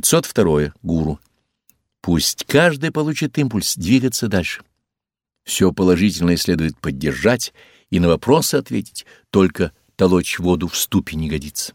502. Гуру. Пусть каждый получит импульс двигаться дальше. Все положительное следует поддержать и на вопросы ответить, только толочь воду в ступе не годится.